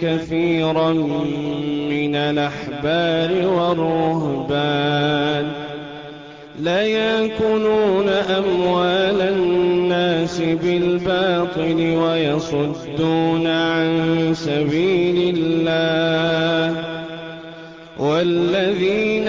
كَثِيرًا مِّنَ الْأَحْبَارِ وَالرُّهْبَانِ. لَيَأْكُلُونَ أَمْوَالَ النَّاسِ بِالْبَاطِلِ وَيَصُدُّونَ عَن سَبِيلِ اللَّهِ ۗ. وَالَّذِينَ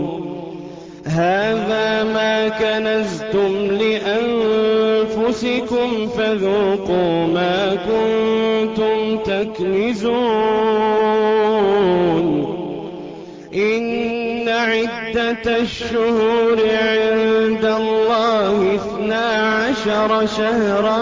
كَنَزْتُمْ لِأَنفُسِكُمْ فَذُوقُوا مَا كُنتُمْ تَكْنِزُونَ. إِنَّ عِدَّةَ الشُّهُورِ عِندَ اللَّهِ اثْنَا عَشَرَ شَهْرًا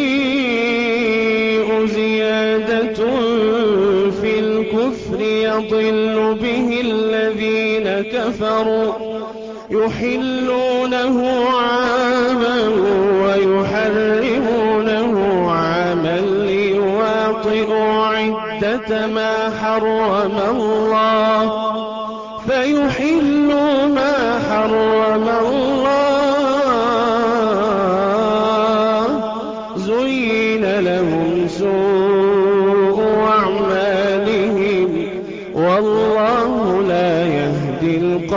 يَضِلُّ بِهِ الَّذِينَ كَفَرُوا يُحِلُّونَهُ عَامًا وَيُحَرِّمُونَهُ عَامًا لِّيُوَاطِئُوا عِدَّةَ مَا حَرَّمَ اللَّهُ فَيُحِلُّوا مَا حَرَّمَ اللَّهُ ۚ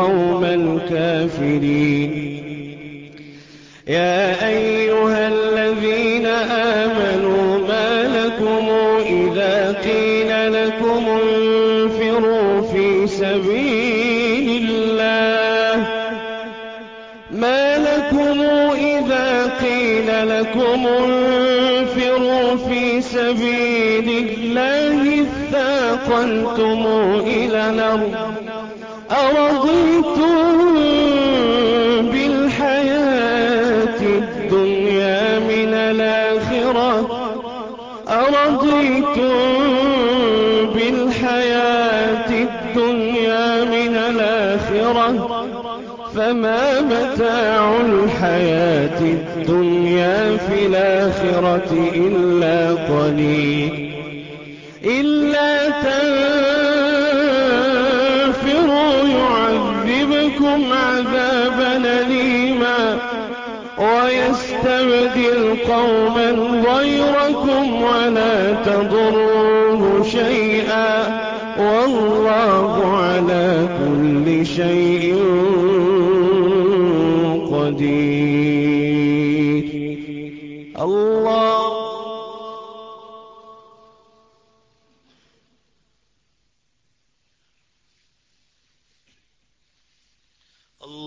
الْقَوْمَ الْكَافِرِينَ. يَا أَيُّهَا الَّذِينَ آمَنُوا مَا لَكُمْ إِذَا قِيلَ لَكُمُ انفِرُوا فِي سَبِيلِ اللَّهِ اثَّاقَلْتُمْ إِلَى الْأَرْضِ ۚ. أَرَضِيتُم بِالْحَيَاةِ الدُّنْيَا مِنَ الْآخِرَةِ ۚ. فَمَا مَتَاعُ الْحَيَاةِ الدُّنْيَا فِي الْآخِرَةِ إِلَّا قَلِيلٌ. إِلَّا تَنفِرُوا يُعَذِّبْكُمْ عَذَابًا أَلِيمًا وَيَسْتَبْدِلْ قَوْمًا غَيْرَكُمْ وَلَا تَضُرُّوهُ شَيْئًا ۗ وَاللَّهُ عَلَىٰ كُلِّ شَيْءٍ قَدِيرٌ. الله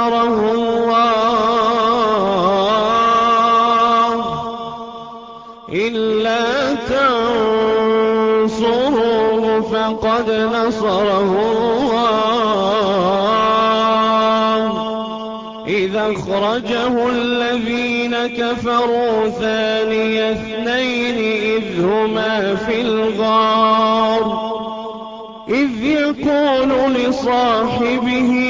نصره الله إلا تنصروه فقد نصره الله. إذا أخرجه الذين كفروا ثاني اثنين إذ هما في الغار. إذ يقول لصاحبه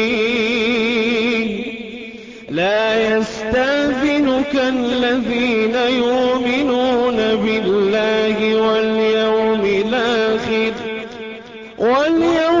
لا يستأذنك الذين يؤمنون بالله واليوم الآخر واليوم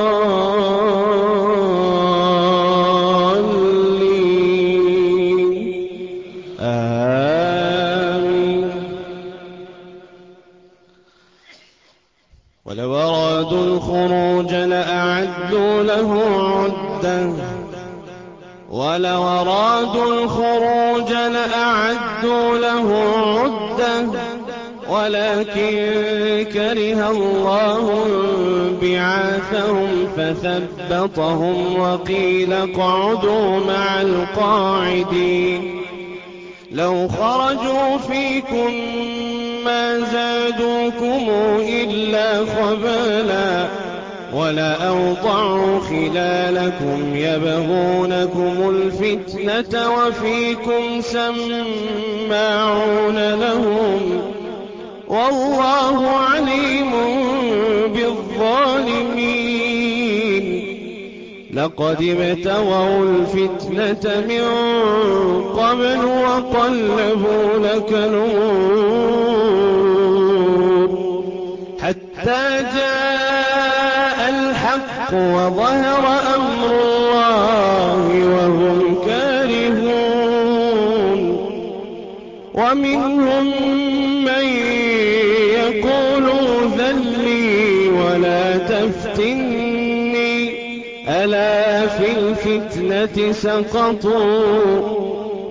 ولو أرادوا الخروج لأعدوا له عدة ولكن كره الله بعاثهم فثبطهم وقيل اقعدوا مع القاعدين لو خرجوا فيكم ما زادوكم إلا خبالا ولأوضعوا خلالكم يبغونكم الفتنة وفيكم سماعون لهم والله عليم بالظالمين لقد ابتغوا الفتنة من قبل وقلبوا لك الأمور حتى جاء الحق وظهر أمر الله وهم كارهون. ومنهم من يقول ذلي ولا تفتني. ألا في الفتنة سقطوا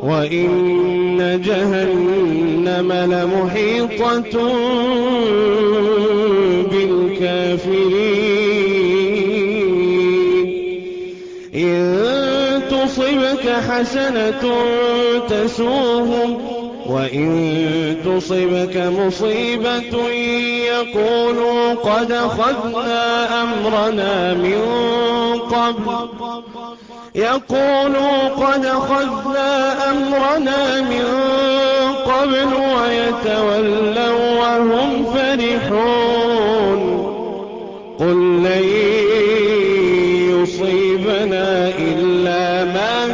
وإن جهنم لمحيطة بالكافرين. إن تصبك حسنة تسوهم وإن تصبك مصيبة يقولوا قد خذنا أمرنا من قبل. يقولوا قد خذنا أمرنا من قبل ويتولوا وهم فرحون. قل لن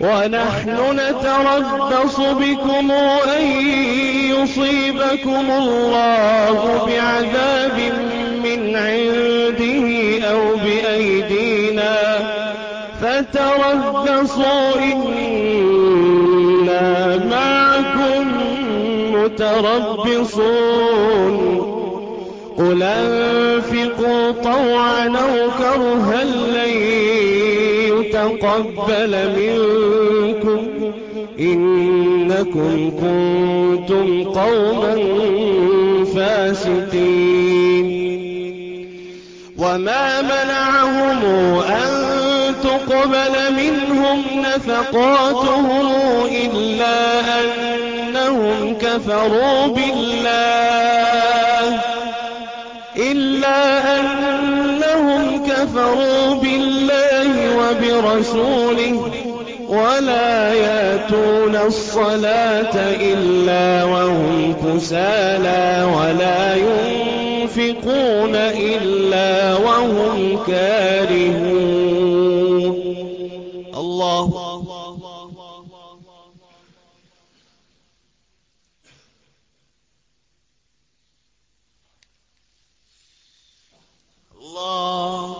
ونحن نتربص بكم أن يصيبكم الله بعذاب من عنده أو بأيدينا فتربصوا إنا معكم متربصون. قل أنفقوا طوعا أو كرها لن يتقبل منكم إنكم كنتم قوما فاسقين. وما منعهم أن تقبل منهم نفقاتهم إلا أنهم كفروا بالله. إلا أنهم كفروا بالله. وبرسوله ولا ياتون الصلاة إلا وهم كسالى ولا ينفقون إلا وهم كارهون. الله. الله.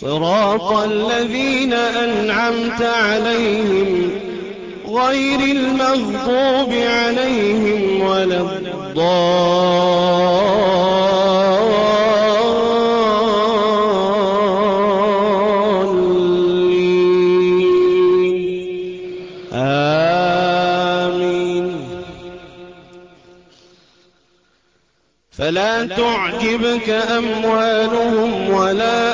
صراط الذين أنعمت عليهم غير المغضوب عليهم ولا الضالين. آمين. فلا تعجبك أموالهم ولا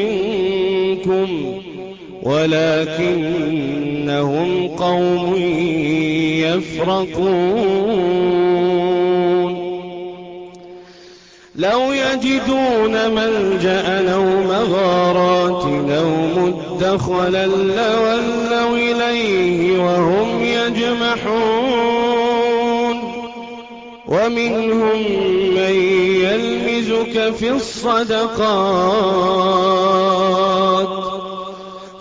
ولكنهم قوم يفرقون. لو يجدون ملجأ أو مغارات أو مدخلا لولوا إليه وهم يجمحون. ومنهم من يلمزك في الصدقات.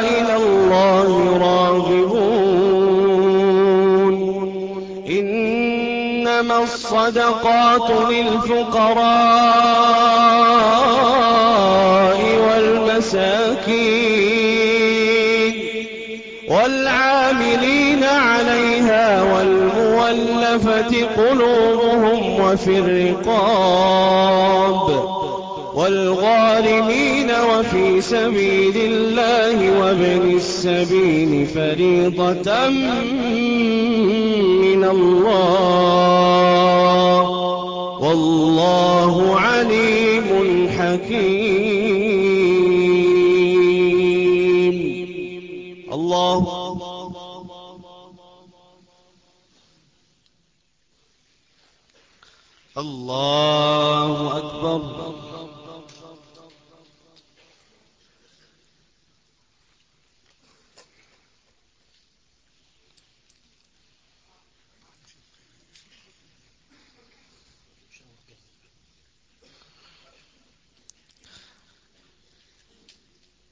إلى الله راغبون. إنما الصدقات للفقراء والمساكين والعاملين عليها والمولفة قلوبهم وفي الرقاب. والغارمين وفي سبيل الله وابن السبيل فريضة من الله. والله عليم حكيم. الله. الله أكبر.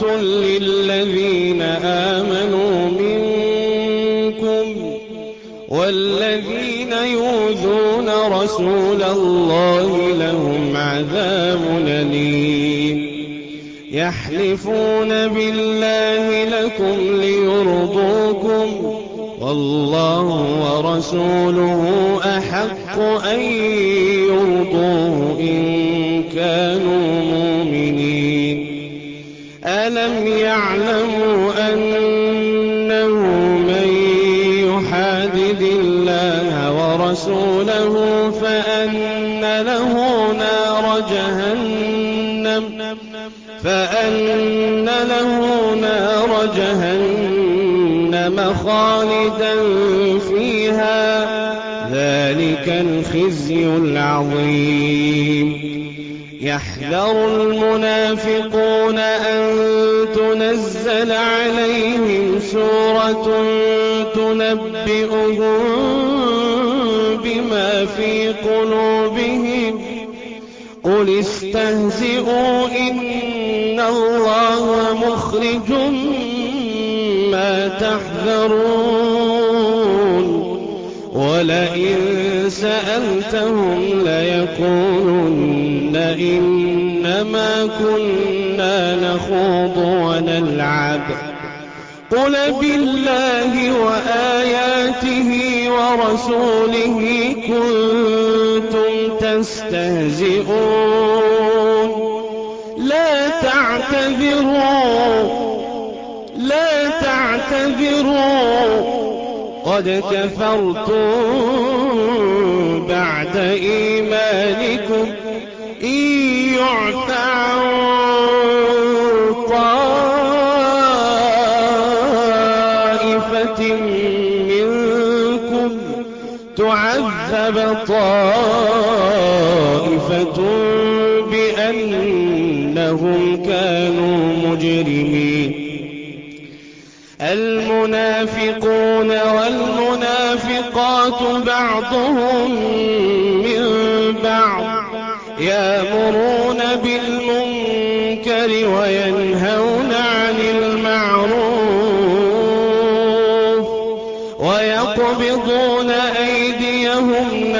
ورحمة للذين آمنوا منكم والذين يؤذون رسول الله لهم عذاب أليم يحلفون بالله لكم ليرضوكم والله ورسوله أحق أن ورسوله فأن له نار جهنم خالدا فيها. ذلك الخزي العظيم. يحذر المنافقون أن تنزل عليهم سورة تنبئهم بما في قلوبهم. قل استهزئوا إن الله مخرج ما تحذرون. ولئن سألتهم ليقولن إنما كنا نخوض ونلعب. قل بالله وآياته ورسوله كنتم تستهزئون. لا تعتذروا. لا تعتذروا. قد كفرتم بعد إيمانكم. إن يعف طائفة بأنهم كانوا مجرمين. المنافقون والمنافقات بعضهم من بعض يأمرون بالمنكر وينهون عن المعروف ويقبضون أيديهم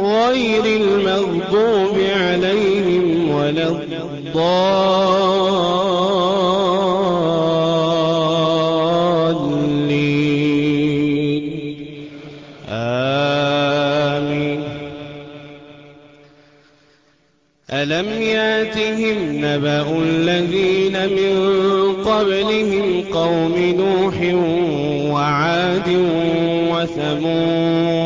غير المغضوب عليهم ولا الضالين. آمين. ألم يأتهم نبأ الذين من قبلهم قوم نوح وعاد وثمود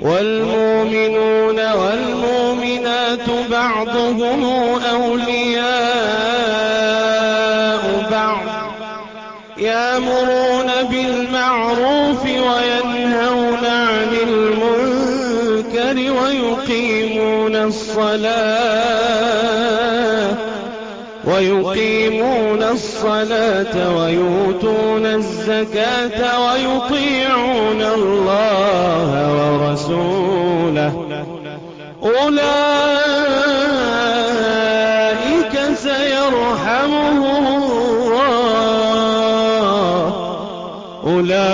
والمؤمنون والمؤمنات بعضهم أولياء بعض يأمرون بالمعروف وينهون عن المنكر ويقيمون الصلاة ويقيمون الصلاة ويؤتون الزكاة ويطيعون الله ورسوله. أولئك سيرحمهم الله. أولئك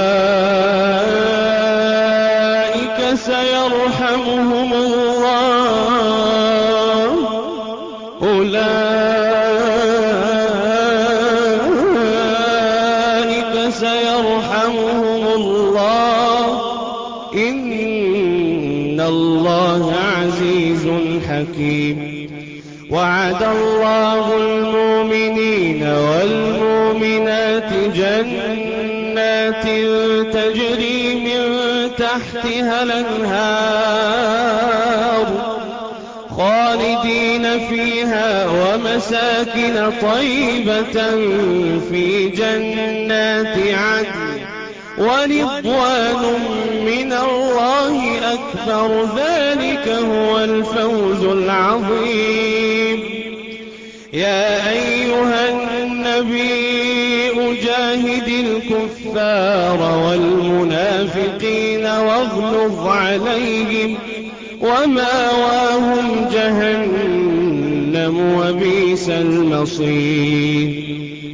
سيرحمهم الله وعد الله المؤمنين والمؤمنات جنات تجري من تحتها الأنهار خالدين فيها ومساكن طيبة في جنات عدن ورضوان من الله أكبر ذلك هو الفوز العظيم يا أيها النبي جاهد الكفار والمنافقين واغلظ عليهم ومأواهم جهنم وبئس المصير.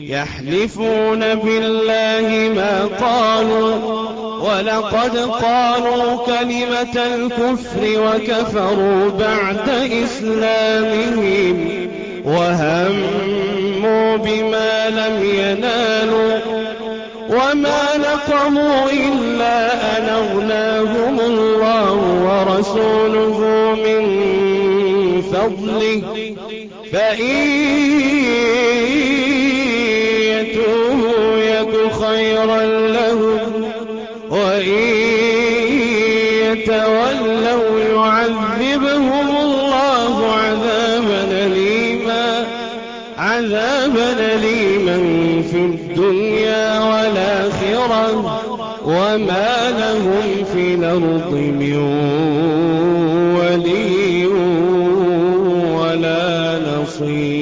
يحلفون بالله ما قالوا ولقد قالوا كلمة الكفر وكفروا بعد إسلامهم. وهموا بما لم ينالوا وما نقموا إلا أن أغناهم الله ورسوله من فضله. فإن يتوبوا يك خيرا لهم وإن يتولوا في الدنيا والآخرة وما لهم في الأرض من ولي ولا نصير.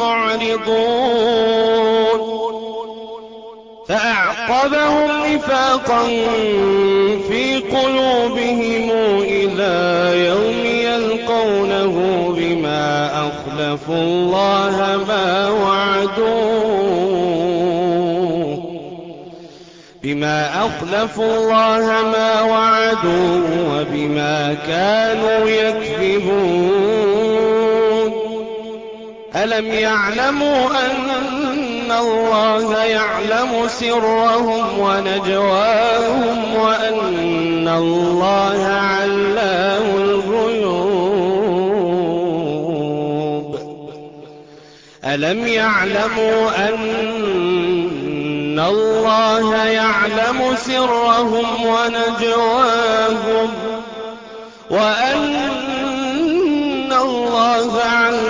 معرضون فأعقبهم نفاقا في قلوبهم إلى يوم يلقونه بما أخلفوا الله ما وعدوه. بما أخلفوا الله ما وعدوه وبما كانوا يكذبون. ألم يعلموا أن الله يعلم سرهم ونجواهم وأن الله علام الغيوب؟ ألم يعلموا أن الله يعلم سرهم ونجواهم وأن الله علام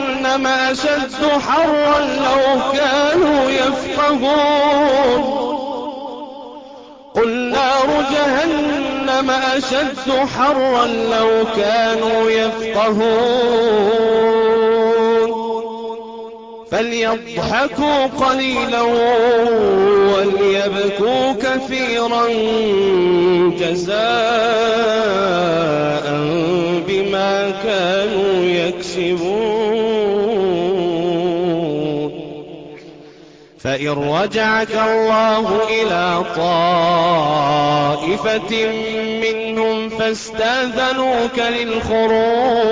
أشد حرا لو كانوا يفقهون. قل نار جهنم أشد حرا لو كانوا يفقهون. فليضحكوا قليلا وليبكوا كثيرا جزاء بما كانوا يكسبون. فإن رجعك الله إلى طائفة منهم فاستأذنوك للخروج.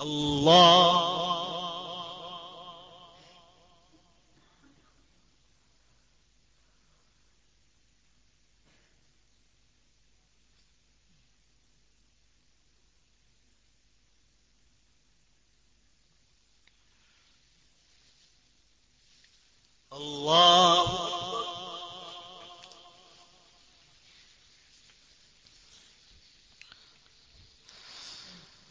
الله الله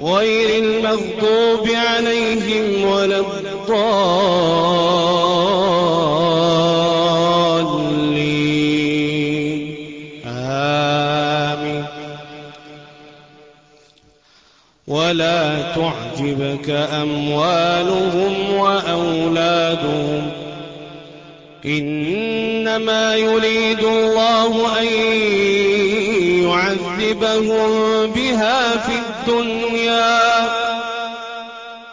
غير المغضوب عليهم ولا الضالين. آمين. ولا تعجبك أموالهم وأولادهم. إنما يريد الله أن يعذبهم بها في الدنيا.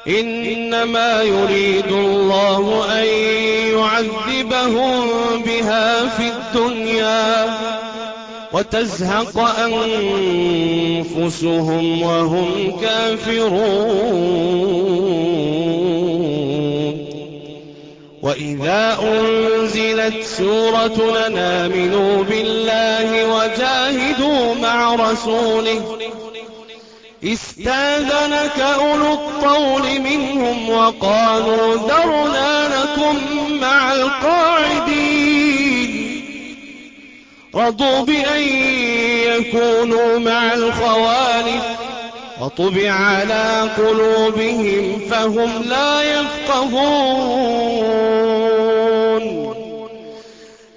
إنما يريد الله أن يعذبهم بها في الدنيا وتزهق أنفسهم وهم كافرون. وإذا أنزلت سورة نامنوا بالله وجاهدوا مع رسوله استاذنك أولو الطول منهم وقالوا ذرنا لكم مع القاعدين. رضوا بأن يكونوا مع الخوالف. وطبع على قلوبهم فهم لا يفقهون.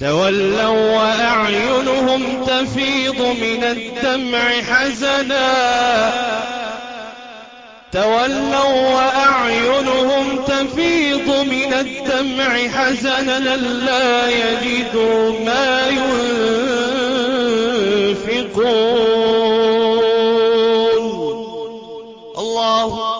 تولوا وأعينهم تفيض من الدمع حزنا. تولوا وأعينهم تفيض من الدمع حزنا. لا يجدوا ما ينفقون. الله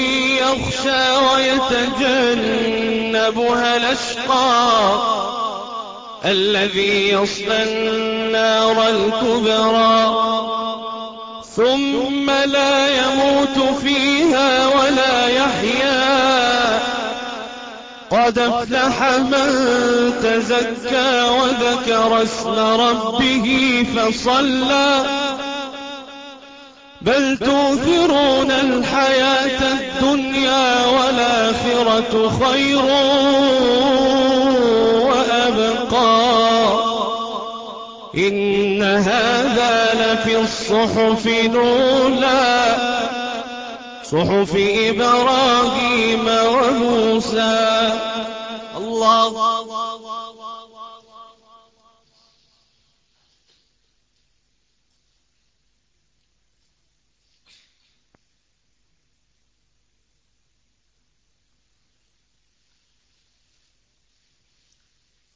يخشى ويتجنبها الأشقى الذي يصلى النار الكبرى. ثم لا يموت فيها ولا يحيا. قد افلح من تزكى وذكر اسم ربه فصلى. بل توثرون الحياة الدنيا والآخرة خير وأبقى. إن هذا لفي الصحف الأولى. صحف إبراهيم وموسى. الله.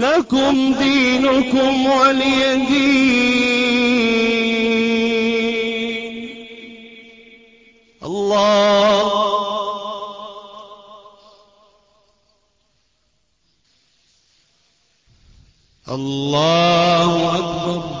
لكم دينكم ولي الله. الله أكبر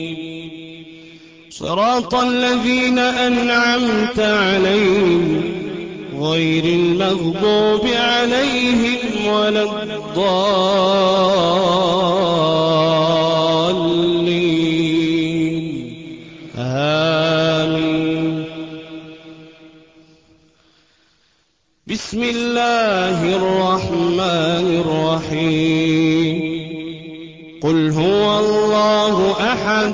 صراط الذين أنعمت عليهم غير المغضوب عليهم ولا الضالين. آمين. بسم الله الرحمن الرحيم. قل هو الله أحد.